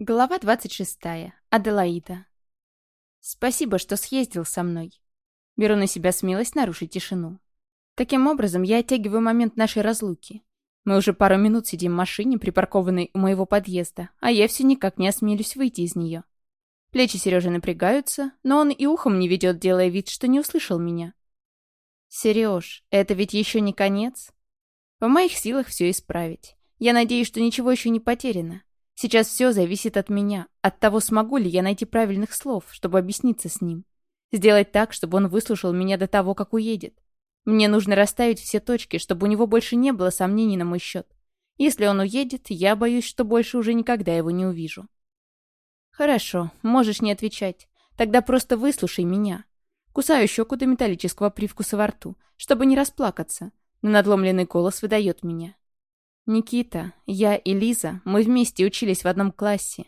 Глава 26. Аделаида. Спасибо, что съездил со мной. Беру на себя смелость нарушить тишину. Таким образом, я оттягиваю момент нашей разлуки. Мы уже пару минут сидим в машине, припаркованной у моего подъезда, а я все никак не осмелюсь выйти из нее. Плечи Сережи напрягаются, но он и ухом не ведет, делая вид, что не услышал меня. Сереж, это ведь еще не конец. В моих силах все исправить. Я надеюсь, что ничего еще не потеряно. Сейчас все зависит от меня, от того, смогу ли я найти правильных слов, чтобы объясниться с ним. Сделать так, чтобы он выслушал меня до того, как уедет. Мне нужно расставить все точки, чтобы у него больше не было сомнений на мой счет. Если он уедет, я боюсь, что больше уже никогда его не увижу. Хорошо, можешь не отвечать. Тогда просто выслушай меня. Кусаю щеку до металлического привкуса во рту, чтобы не расплакаться, но надломленный голос выдает меня. Никита, я и Лиза, мы вместе учились в одном классе.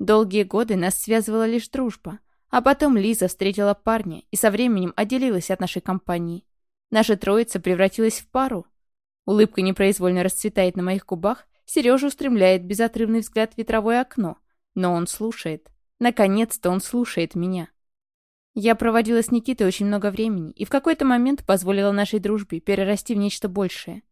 Долгие годы нас связывала лишь дружба. А потом Лиза встретила парня и со временем отделилась от нашей компании. Наша троица превратилась в пару. Улыбка непроизвольно расцветает на моих губах, Сережа устремляет безотрывный взгляд в ветровое окно. Но он слушает. Наконец-то он слушает меня. Я проводила с Никитой очень много времени и в какой-то момент позволила нашей дружбе перерасти в нечто большее.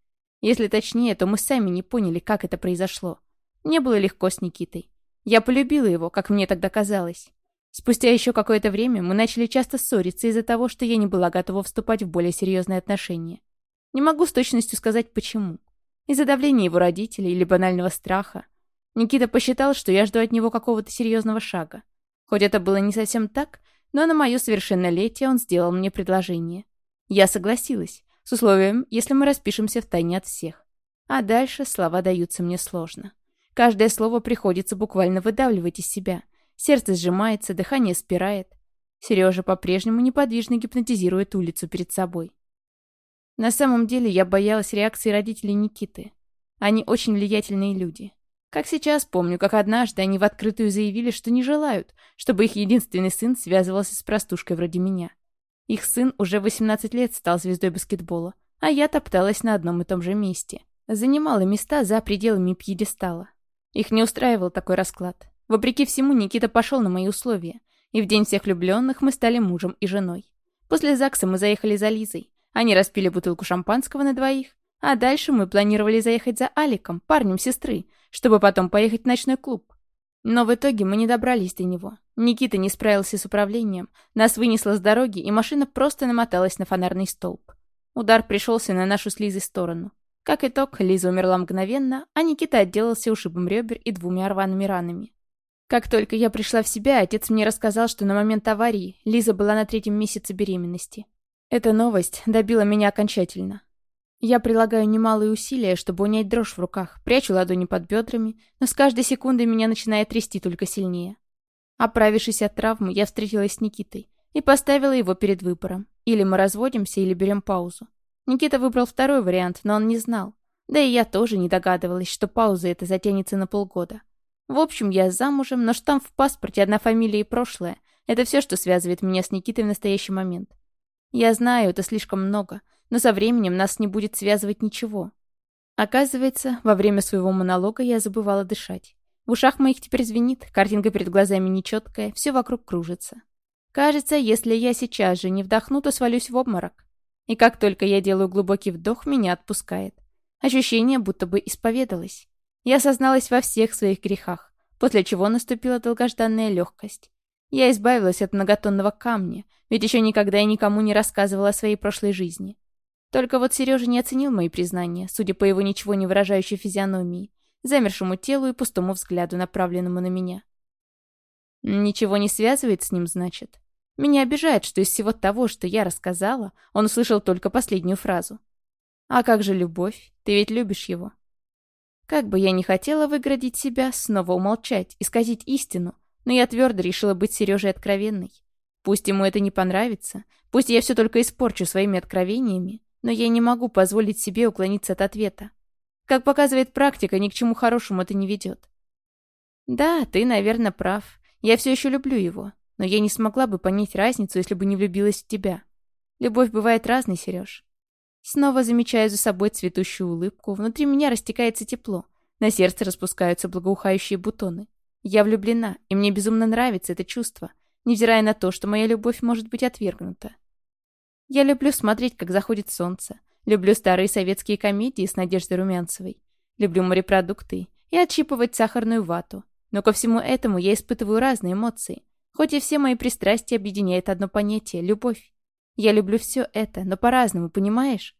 Если точнее, то мы сами не поняли, как это произошло. Мне было легко с Никитой. Я полюбила его, как мне тогда казалось. Спустя еще какое-то время мы начали часто ссориться из-за того, что я не была готова вступать в более серьезные отношения. Не могу с точностью сказать, почему. Из-за давления его родителей или банального страха. Никита посчитал, что я жду от него какого-то серьезного шага. Хоть это было не совсем так, но на мое совершеннолетие он сделал мне предложение. Я согласилась, с условием, если мы распишемся в тайне от всех. А дальше слова даются мне сложно. Каждое слово приходится буквально выдавливать из себя. Сердце сжимается, дыхание спирает. Сережа по-прежнему неподвижно гипнотизирует улицу перед собой. На самом деле я боялась реакции родителей Никиты. Они очень влиятельные люди. Как сейчас помню, как однажды они в открытую заявили, что не желают, чтобы их единственный сын связывался с простушкой вроде меня. Их сын уже 18 лет стал звездой баскетбола, а я топталась на одном и том же месте. Занимала места за пределами пьедестала. Их не устраивал такой расклад. Вопреки всему, Никита пошел на мои условия, и в день всех влюбленных мы стали мужем и женой. После ЗАГСа мы заехали за Лизой. Они распили бутылку шампанского на двоих, а дальше мы планировали заехать за Аликом, парнем сестры, чтобы потом поехать в ночной клуб. Но в итоге мы не добрались до него. Никита не справился с управлением, нас вынесло с дороги, и машина просто намоталась на фонарный столб. Удар пришелся на нашу с Лизой сторону. Как итог, Лиза умерла мгновенно, а Никита отделался ушибом ребер и двумя рваными ранами. Как только я пришла в себя, отец мне рассказал, что на момент аварии Лиза была на третьем месяце беременности. Эта новость добила меня окончательно. Я прилагаю немалые усилия, чтобы унять дрожь в руках, прячу ладони под бедрами, но с каждой секундой меня начинает трясти только сильнее. Оправившись от травмы, я встретилась с Никитой и поставила его перед выбором. Или мы разводимся, или берем паузу. Никита выбрал второй вариант, но он не знал. Да и я тоже не догадывалась, что пауза эта затянется на полгода. В общем, я замужем, но штамп в паспорте, одна фамилия и прошлое — это все, что связывает меня с Никитой в настоящий момент. Я знаю, это слишком много — но со временем нас не будет связывать ничего. Оказывается, во время своего монолога я забывала дышать. В ушах моих теперь звенит, картинка перед глазами нечеткая, все вокруг кружится. Кажется, если я сейчас же не вдохну, то свалюсь в обморок. И как только я делаю глубокий вдох, меня отпускает. Ощущение, будто бы исповедалась. Я осозналась во всех своих грехах, после чего наступила долгожданная легкость. Я избавилась от многотонного камня, ведь еще никогда я никому не рассказывала о своей прошлой жизни. Только вот Сережа не оценил мои признания, судя по его ничего не выражающей физиономии, замершему телу и пустому взгляду, направленному на меня. Ничего не связывает с ним, значит. Меня обижает, что из всего того, что я рассказала, он услышал только последнюю фразу. «А как же любовь? Ты ведь любишь его?» Как бы я ни хотела выградить себя, снова умолчать, исказить истину, но я твердо решила быть Сережей откровенной. Пусть ему это не понравится, пусть я все только испорчу своими откровениями, но я не могу позволить себе уклониться от ответа. Как показывает практика, ни к чему хорошему это не ведет. Да, ты, наверное, прав. Я все еще люблю его, но я не смогла бы понять разницу, если бы не влюбилась в тебя. Любовь бывает разной, Сереж. Снова замечаю за собой цветущую улыбку, внутри меня растекается тепло, на сердце распускаются благоухающие бутоны. Я влюблена, и мне безумно нравится это чувство, невзирая на то, что моя любовь может быть отвергнута. Я люблю смотреть, как заходит солнце. Люблю старые советские комедии с Надеждой Румянцевой. Люблю морепродукты и отщипывать сахарную вату. Но ко всему этому я испытываю разные эмоции. Хоть и все мои пристрастия объединяет одно понятие — любовь. Я люблю все это, но по-разному, понимаешь?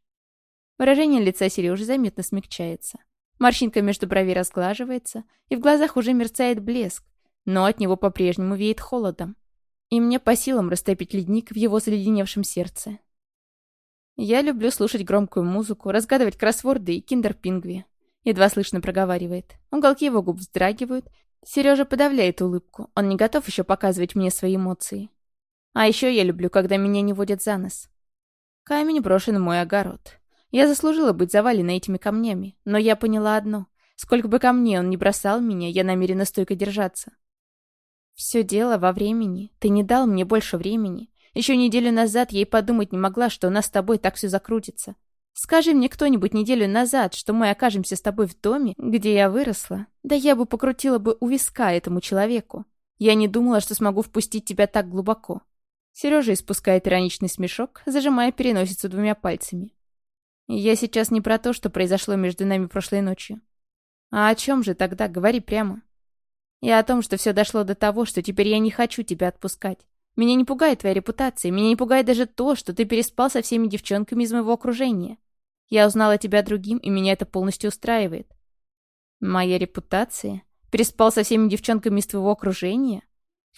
Выражение лица Сережи заметно смягчается. Морщинка между бровей разглаживается, и в глазах уже мерцает блеск, но от него по-прежнему веет холодом. И мне по силам растопить ледник в его заледеневшем сердце. Я люблю слушать громкую музыку, разгадывать кроссворды и киндер-пингви. Едва слышно проговаривает. Уголки его губ вздрагивают. Сережа подавляет улыбку. Он не готов еще показывать мне свои эмоции. А еще я люблю, когда меня не водят за нос. Камень брошен в мой огород. Я заслужила быть заваленной этими камнями, но я поняла одно. Сколько бы камней он ни бросал меня, я намерена стойко держаться. Все дело во времени. Ты не дал мне больше времени. Еще неделю назад и подумать не могла, что у нас с тобой так все закрутится. Скажи мне кто-нибудь неделю назад, что мы окажемся с тобой в доме, где я выросла. Да я бы покрутила бы у виска этому человеку. Я не думала, что смогу впустить тебя так глубоко. Сережа испускает ироничный смешок, зажимая переносицу двумя пальцами. Я сейчас не про то, что произошло между нами прошлой ночью. А о чем же тогда? Говори прямо. Я о том, что все дошло до того, что теперь я не хочу тебя отпускать. Меня не пугает твоя репутация, меня не пугает даже то, что ты переспал со всеми девчонками из моего окружения. Я узнала тебя другим, и меня это полностью устраивает. Моя репутация? Переспал со всеми девчонками из твоего окружения?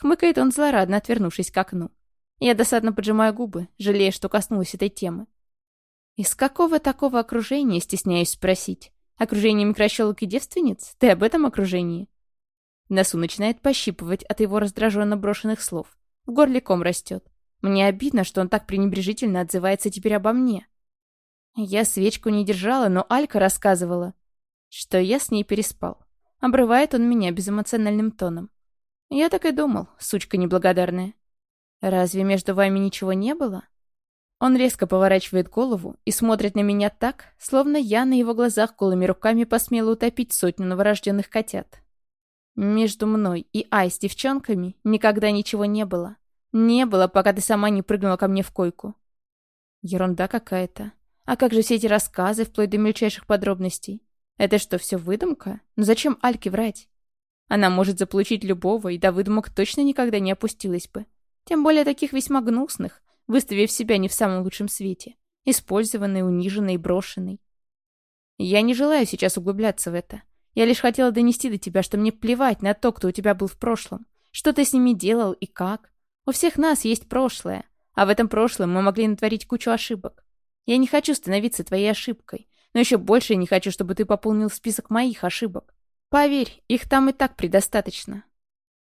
Хмыкает он злорадно, отвернувшись к окну. Я досадно поджимаю губы, жалея, что коснулась этой темы. «Из какого такого окружения, стесняюсь спросить? Окружение микрощелок и девственниц? Ты об этом окружении?» Носу начинает пощипывать от его раздраженно брошенных слов. В горле ком растет. Мне обидно, что он так пренебрежительно отзывается теперь обо мне. Я свечку не держала, но Алька рассказывала, что я с ней переспал. Обрывает он меня безэмоциональным тоном. Я так и думал, сучка неблагодарная. Разве между вами ничего не было? Он резко поворачивает голову и смотрит на меня так, словно я на его глазах голыми руками посмела утопить сотню новорожденных котят. Между мной и Ай с девчонками никогда ничего не было. Не было, пока ты сама не прыгнула ко мне в койку. Ерунда какая-то. А как же все эти рассказы, вплоть до мельчайших подробностей? Это что, все выдумка? Но зачем Альке врать? Она может заполучить любого, и до выдумок точно никогда не опустилась бы. Тем более таких весьма гнусных, выставив себя не в самом лучшем свете. Использованный, униженный и брошенный. Я не желаю сейчас углубляться в это. Я лишь хотела донести до тебя, что мне плевать на то, кто у тебя был в прошлом. Что ты с ними делал и как. У всех нас есть прошлое. А в этом прошлом мы могли натворить кучу ошибок. Я не хочу становиться твоей ошибкой. Но еще больше я не хочу, чтобы ты пополнил список моих ошибок. Поверь, их там и так предостаточно.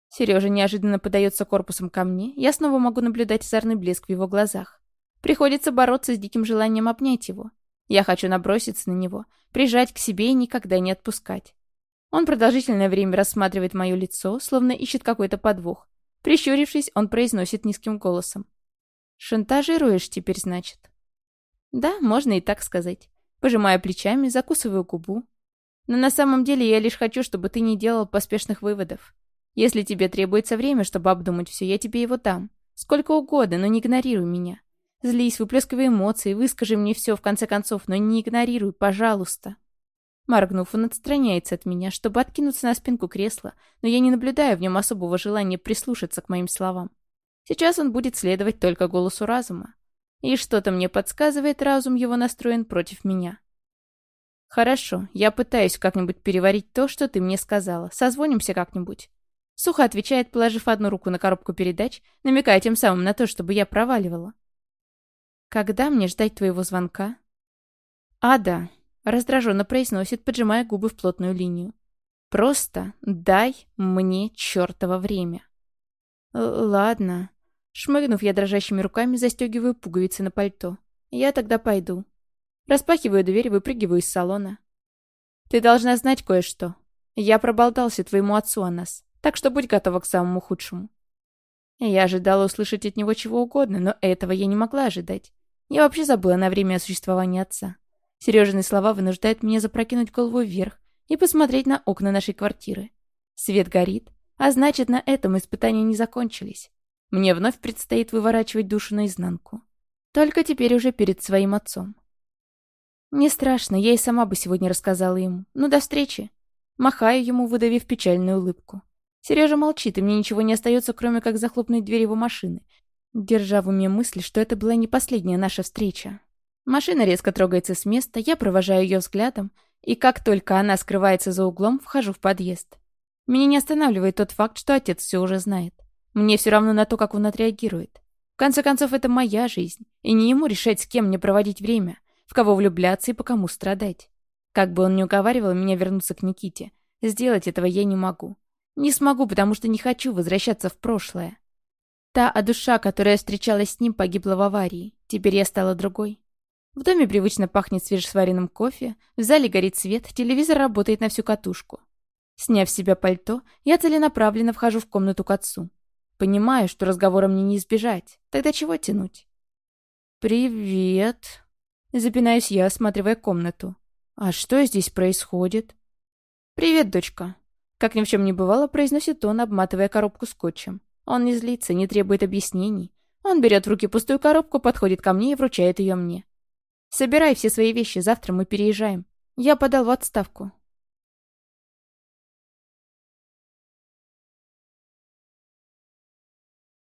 Сережа неожиданно подается корпусом ко мне, я снова могу наблюдать озорный блеск в его глазах. Приходится бороться с диким желанием обнять его. Я хочу наброситься на него, прижать к себе и никогда не отпускать. Он продолжительное время рассматривает мое лицо, словно ищет какой-то подвох. Прищурившись, он произносит низким голосом. «Шантажируешь теперь, значит?» «Да, можно и так сказать. Пожимаю плечами, закусываю губу. Но на самом деле я лишь хочу, чтобы ты не делал поспешных выводов. Если тебе требуется время, чтобы обдумать все, я тебе его дам. Сколько угодно, но не игнорируй меня. Злись, выплескивай эмоции, выскажи мне все в конце концов, но не игнорируй, пожалуйста. Моргнув, он отстраняется от меня, чтобы откинуться на спинку кресла, но я не наблюдаю в нем особого желания прислушаться к моим словам. Сейчас он будет следовать только голосу разума. И что-то мне подсказывает, разум его настроен против меня. Хорошо, я пытаюсь как-нибудь переварить то, что ты мне сказала. Созвонимся как-нибудь. Сухо отвечает, положив одну руку на коробку передач, намекая тем самым на то, чтобы я проваливала. «Когда мне ждать твоего звонка?» «А, да», — раздраженно произносит, поджимая губы в плотную линию. «Просто дай мне чертово время». «Ладно». Шмыгнув, я дрожащими руками застегиваю пуговицы на пальто. «Я тогда пойду». Распахиваю дверь, выпрыгиваю из салона. «Ты должна знать кое-что. Я проболтался твоему отцу о нас. Так что будь готова к самому худшему. Я ожидала услышать от него чего угодно, но этого я не могла ожидать. Я вообще забыла на время о существовании отца. Сережины слова вынуждают меня запрокинуть голову вверх и посмотреть на окна нашей квартиры. Свет горит, А значит, на этом испытания не закончились. Мне вновь предстоит выворачивать душу наизнанку. Только теперь уже перед своим отцом. Не страшно, я и сама бы сегодня рассказала ему. Ну, до встречи. Махаю ему, выдавив печальную улыбку. Сережа молчит, и мне ничего не остается, кроме как захлопнуть дверь его машины, держа в уме мысль, что это была не последняя наша встреча. Машина резко трогается с места, я провожаю ее взглядом, и как только она скрывается за углом, вхожу в подъезд. Меня не останавливает тот факт, что отец все уже знает. Мне все равно на то, как он отреагирует. В конце концов, это моя жизнь, и не ему решать, с кем мне проводить время, в кого влюбляться и по кому страдать. Как бы он ни уговаривал меня вернуться к Никите, сделать этого я не могу. Не смогу, потому что не хочу возвращаться в прошлое. Та а душа, которая встречалась с ним, погибла в аварии. Теперь я стала другой. В доме привычно пахнет свежесваренным кофе, в зале горит свет, телевизор работает на всю катушку. Сняв с себя пальто, я целенаправленно вхожу в комнату к отцу. Понимаю, что разговора мне не избежать. Тогда чего тянуть? «Привет!» Запинаюсь я, осматривая комнату. «А что здесь происходит?» «Привет, дочка!» Как ни в чем не бывало, произносит он, обматывая коробку скотчем. Он не злится, не требует объяснений. Он берет в руки пустую коробку, подходит ко мне и вручает ее мне. «Собирай все свои вещи, завтра мы переезжаем. Я подал в отставку.